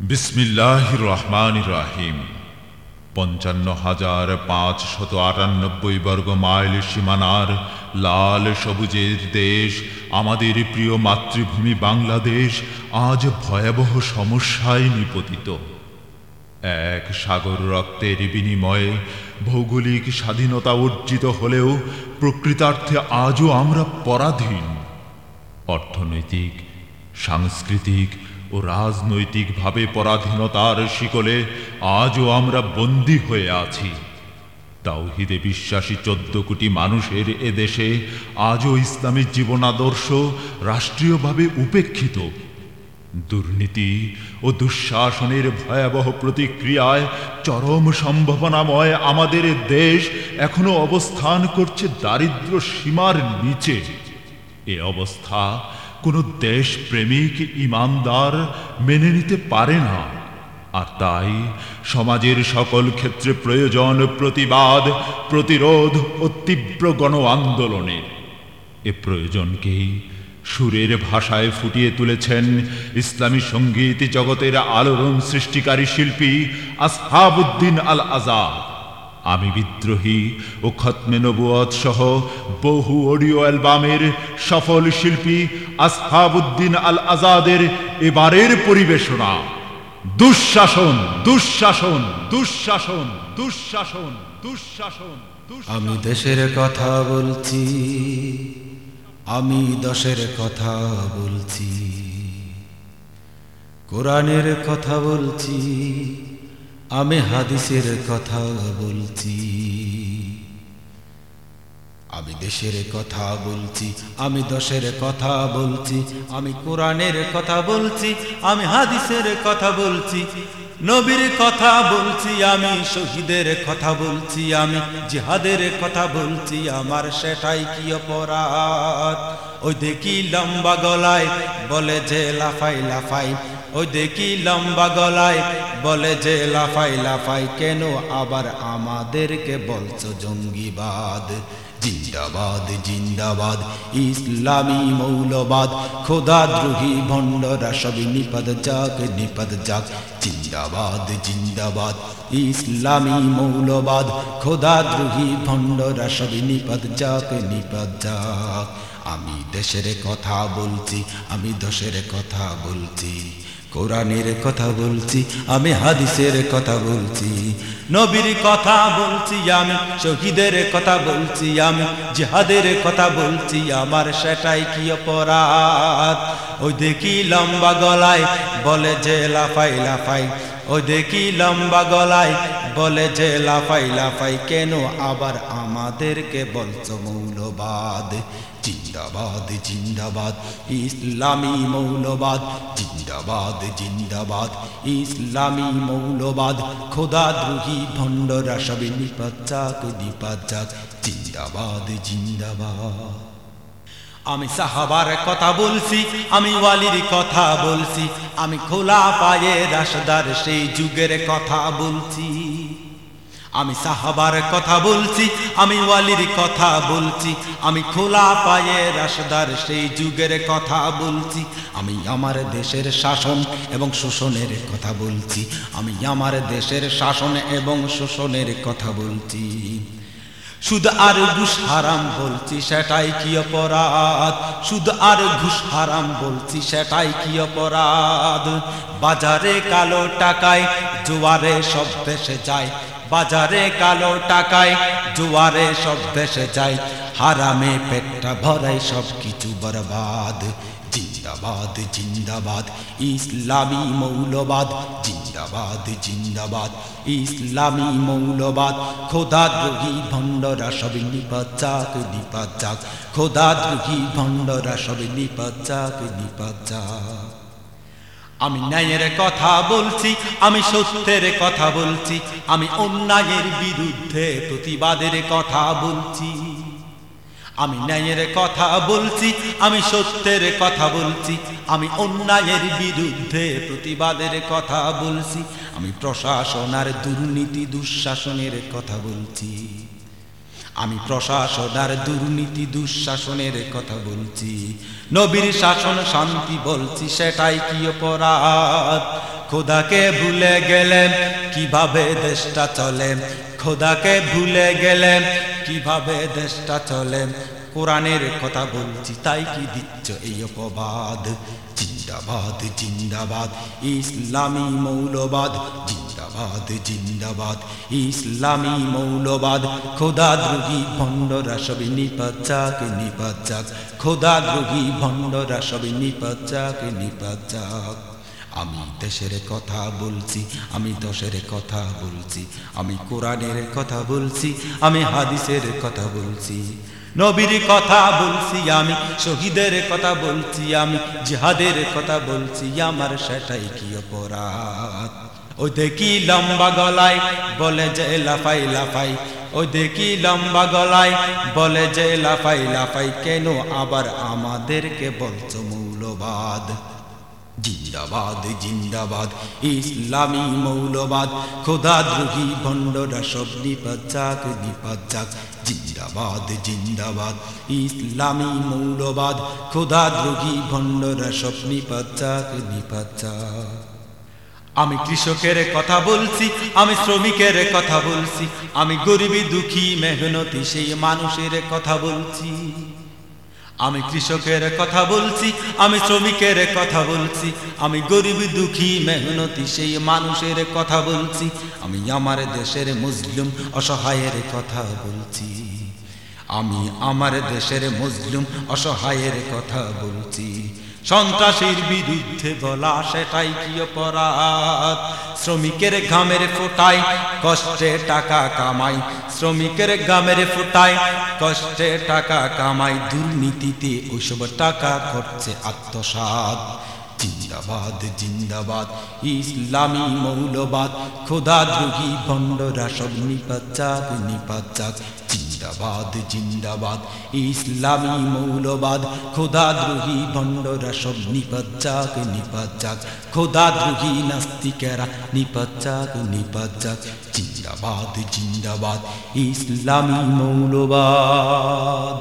বিসমিল্লাহ রহমান রাহিম। পঞ্চান্ন হাজার পাঁচ শত আটানব্বই বর্গ মাইল সীমানার লাল সবুজের দেশ, আমাদের প্রিয় মাতৃভূমি বাংলাদেশ, আজ ভয়াবহ সমস্যায় নিপতিত। এক সাগর রক্তের বিনিময়ে ভৌগোলিক স্বাধীনতা অর্জিত হলেও প্রকৃতার্থে আজও আমরা পরাধীন। অর্থনৈতিক, সাংস্কৃতিক ও রাজনৈতিকভাবে পরাধীনতার শিকলে আজও আমরা বন্দী হয়ে আছি। তাওহিদে বিশ্বাসী চোদ্দ কোটি মানুষের এ দেশে আজও ইসলামী জীবনাদর্শ রাষ্ট্রীয়ভাবে উপেক্ষিত। দুর্নীতি ও দুঃশাসনের ভয়াবহ প্রতিক্রিয়ায় চরম সম্ভাবনাময় আমাদের দেশ এখনও অবস্থান করছে দারিদ্র সীমার নিচে। এ অবস্থা কোনো দেশপ্রেমিক ইমানদার মেনে নিতে পারে না। আর তাই সমাজের সকল ক্ষেত্রে প্রয়োজন প্রতিবাদ, প্রতিরোধ ও তীব্র গণ আন্দোলনের এ প্রয়োজনকেই সুরের ভাষায় ফুটিয়ে তুলেছেন ইসলামী সংগীত জগতের আলোড়ন সৃষ্টিকারী শিল্পী আসহাবুদ্দিন আল আজাদ আমি বিদ্রোহী ও খতমে নবুয়ত সহ বহু অডিও অ্যালবামের সফল শিল্পী আসহাবুদ্দিন আল আজাদের এবারের পরিবেশনা। দুঃশাসন দুঃশাসন দুঃশাসন দুঃশাসন দুঃশাসন। আমি দেশের কথা বলছি, আমি দশের কথা বলছি। কোরআনের কথা বলছি আমি হাদিসের কথা বলছি। আমি দেশের কথা বলছি, আমি দশের কথা বলছি, আমি কোরআনের কথা বলছি, আমি হাদিসের কথা বলছি, নবীর কথা বলছি, আমি শহীদের কথা বলছি, আমি জিহাদের কথা বলছি, আমার সেটাই কি অপরাধ? ওই দেখি লম্বা গলায় বলে যে, লাফাই লাফাই ওই দেখি লম্বা গলায় বলে যে, লাফাই লাফাই কেন আবার আমাদেরকে বলছো জঙ্গিবাদ? জিন্দাবাদ জিন্দাবাদ, ইসলামী মৌলবাদ। খোদা দ্রোহী ভণ্ডরা সবই নিপদ যাক নিপদ যাক। জিন্দাবাদ জিন্দাবাদ, ইসলামী মৌলবাদ। খোদা দ্রোহী ভণ্ডরা সবই নিপদ যাক নিপদ যাক। আমি দেশের কথা বলছি, আমি দশের কথা বলছি। কোরআনের কথা বলছি, আমি হাদিসের কথা বলছি। নবীর কথা বলছি আমি, শহীদের কথা বলছি আমি, জিহাদের কথা বলছি, আমার সেটাই কি অপরাধ? ওই দেখি লম্বা গলায় বলে যে, লাফাই লাফাই। ওই দেখি লম্বা গলায় বলে যে, লাফাই লাফাই। কেন আবার আমাদেরকে বলছো মৌলবাদ? জিন্দাবাদ জিন্দাবাদ, ইসলামী মৌলবাদ, জিন্দাবাদ জিন্দাবাদ, ইসলামী মৌলবাদ খোদা দ্রোহী ভণ্ডরা সবে নিপাত যাক জিন্দাবাদ জিন্দাবাদ। আমি সাহাবার কথা বলছি, আমি ওয়ালির কথা বলছি, আমি খোলা পায়ে রাসদার সেই যুগের কথা বলছি। আমি সাহাবার কথা বলছি, আমি ওয়ালির কথা বলছি, আমি খোলা পায়ে রাসদার সেই যুগের কথা বলছি, আমি আমার দেশের শাসন এবং শোষণের কথা বলছি, আমি আমার দেশের শাসন এবং শোষণের কথা বলছি। সুদ আর ঘুষ হারাম বলছি, সেটাই কি অপরাধ? সুদ আর ঘুষ হারাম বলছি, সেটাই কি অপরাধ? বাজারে কালো টাকায় জোয়ারে সব দেশে যায় বাজারে কালো টাকায়, জোয়ারে সব দেশে যায়। হারামে পেটটা ভরাই সব কিছু বরবাদ। জিন্দাবাদ জিন্দাবাদ, ইসলামী মৌলবাদ। জিন্দাবাদ জিন্দাবাদ, ইসলামী মৌলবাদ। খোদা দ্রোহী ভণ্ডরা সবে নিপাত যাক খোদা দ্রোহী ভণ্ডরা সবে নিপাত যাক আমি ন্যায়ের কথা বলছি, আমি সত্যের কথা বলছি, আমি অন্যায়ের বিরুদ্ধে প্রতিবাদের কথা বলছি। আমি ন্যায়ের কথা বলছি, আমি সত্যের কথা বলছি, আমি অন্যায়ের বিরুদ্ধে প্রতিবাদের কথা বলছি, আমি প্রশাসন আর দুর্নীতি দুঃশাসনের কথা বলছি। আমি প্রশাসনার দুর্নীতি দুঃশাসনের কথা বলছি। নবীর শাসন শান্তি বলছি, সেটাই কি অপরাধ? খোদাকে ভুলে গেলেন কীভাবে দেশটা চলে? খোদাকে ভুলে গেলেন কীভাবে দেশটা চলে? কোরআনের কথা বলছি, তাই কি দিচ্ছ এই অপবাদ? জিন্দাবাদ জিন্দাবাদ, ইসলামী মৌলবাদ, জিন্দাবাদ জিন্দাবাদ, ইসলামী মৌলবাদ। খোদা দ্রোহী ভণ্ডরা সবই নিপাচাক নিপাচাক। খোদা দ্রোহী ভণ্ডরা সবই নিপাচাক নিপাচাক। আমি দেশের কথা বলছি, আমি দশের কথা বলছি, আমি কোরআনের কথা বলছি, আমি হাদিসের কথা বলছি। নবীর কথা বলছি আমি, শহীদের কথা বলছি আমি, জিহাদের কথা বলছি আমার সেটাই কি অপরাধ? ওই দেখি লম্বা গলায় বলে যে লাফাই লাফাই, ওই দেখি লম্বা গলায় বলে যে লাফাই লাফাই, কেন আবার আমাদেরকে বলছো মৌলবাদ? জিন্দাবাদ জিন্দাবাদ, ইসলামী মৌলবাদ খোদা দ্রোহী ভণ্ডরা সব নিপাচাক নিপাচাক জিন্দাবাদ জিন্দাবাদ, ইসলামী মৌলবাদ খোদা দ্রোহী ভণ্ডরা সব নিপাচাক নিপাচাক আমি কৃষকের কথা বলছি, আমি শ্রমিকের কথা বলছি, আমি গরিবী দুঃখী, মেহনতি সেই মানুষের কথা বলছি। আমি কৃষকের কথা বলছি, আমি শ্রমিকের কথা বলছি, আমি গরিব দুঃখী মেহনতি সেই মানুষের কথা বলছি, আমি আমার দেশের মুসলিম অসহায়ের কথা বলছি, আমি আমার দেশের মুসলিম অসহায়ের কথা বলছি সন্ত্রাসীর বিরুদ্ধে বলা সেটাই কি অপরাধ? শ্রমিকের ঘামের ফোটায় কষ্টে টাকা কামাই। শ্রমিকের ঘামের ফোটায় কষ্টে টাকা কামাই। দুর্নীতিতে ওইসব টাকা করছে আত্মসাদ জিন্দাবাদ জিন্দাবাদ, ইসলামী মৌলবাদ, খোদা দ্রোহী, ভণ্ডরা সব নিপাচাক নিপাচাক জিন্দাবাদ জিন্দাবাদ, ইসলামী মৌলবাদ, খোদা দ্রোহী, ভণ্ডরা সব নিপাচাক নিপাচাক খোদা দ্রোহী, নাস্তিকেরা নিপাচাক নিপাচাক জিন্দাবাদ জিন্দাবাদ, ইসলামী মৌলবাদ।